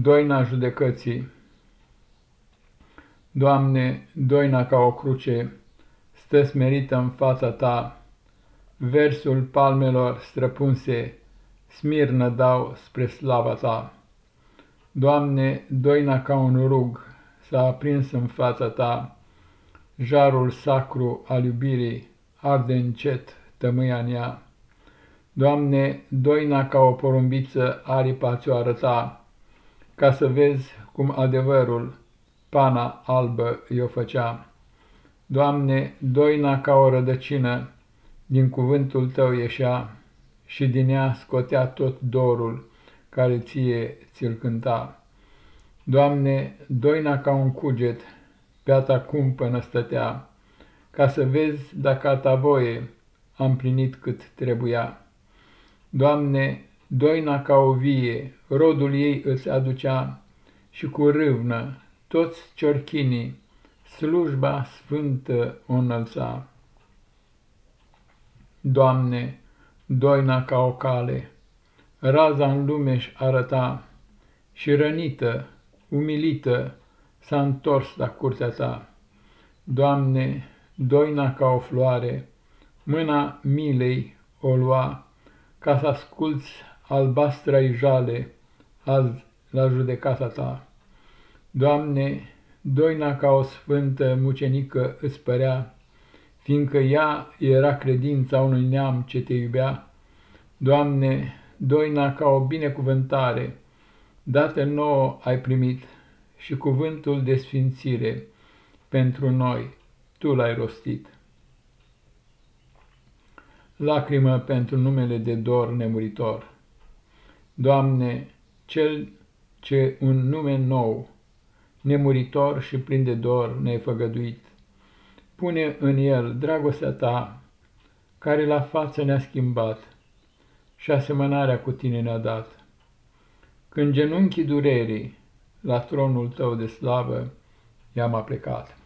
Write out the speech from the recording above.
Doina judecății Doamne, doina ca o cruce, stă smerită în fața Ta, versul palmelor străpunse, smirnă dau spre slava Ta. Doamne, doina ca un rug s-a aprins în fața Ta, jarul sacru al iubirii arde încet tămâia în ea. Doamne, doina ca o porumbiță aripa ți-o arăta, ca să vezi cum adevărul pana albă i-o făcea. Doamne, doina ca o rădăcină din cuvântul Tău ieșea și din ea scotea tot dorul care ție ți-l cânta. Doamne, doina ca un cuget pe-a cumpănă stătea, ca să vezi dacă a ta voie am plinit cât trebuia. Doamne, doina ca o vie, rodul ei îți aducea și cu râvnă toți ciorchinii, slujba sfântă o înălța. Doamne, doina ca o cale, raza în lume-și arăta și rănită, umilită, s-a întors la curtea ta. Doamne, doina ca o floare, mâna milei o lua, ca să asculți albastra jale azi la judecata ta. Doamne, doina ca o sfântă mucenică îți părea, fiindcă ea era credința unui neam ce te iubea. Doamne, doina ca o binecuvântare, dată nouă ai primit și cuvântul de sfințire pentru noi, Tu l-ai rostit. Lacrimă pentru numele de dor nemuritor. Doamne, Cel ce un nume nou, nemuritor și plin de dor ne-ai făgăduit, pune în el dragostea Ta, care la față ne-a schimbat și asemănarea cu Tine ne-a dat. Când genunchii durerii la tronul Tău de slavă i-am aplecat.